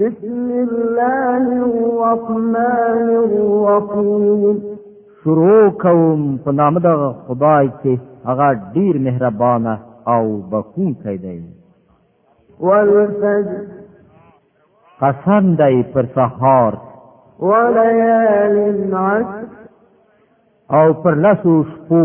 بسم الله الرحمن الرحيم شروع کوم په نام د خدای چې هغه ډیر مهربان او بخښونکی دی والفجر قسم دی پر سهار وليال عشر او پر لاسو شپو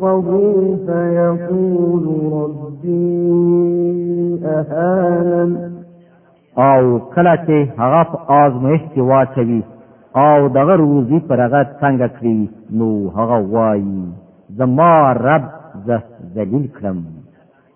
فَضِيفَ يَقُولُ رَبِّي أَهَانَنْ او کله چې هغه په آزمایښت کې واچوي او دغه روزي پر هغه څنګه کړی نو هغه وایي زما رب زه ذلیل کړم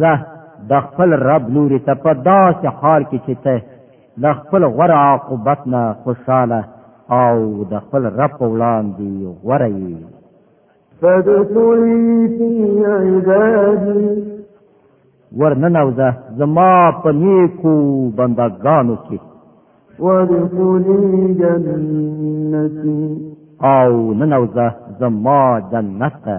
زه د خپل رب لوري ته په داسې حال کې چې ته د خپل غوره عاقبت نه خوشاله او د خپل رب په وړاندې غوره یې فدخلی فی عبادی ورننوزه زما په نیکو بندګانو کې ورکولی جنتی او ننوزه زما جنت ته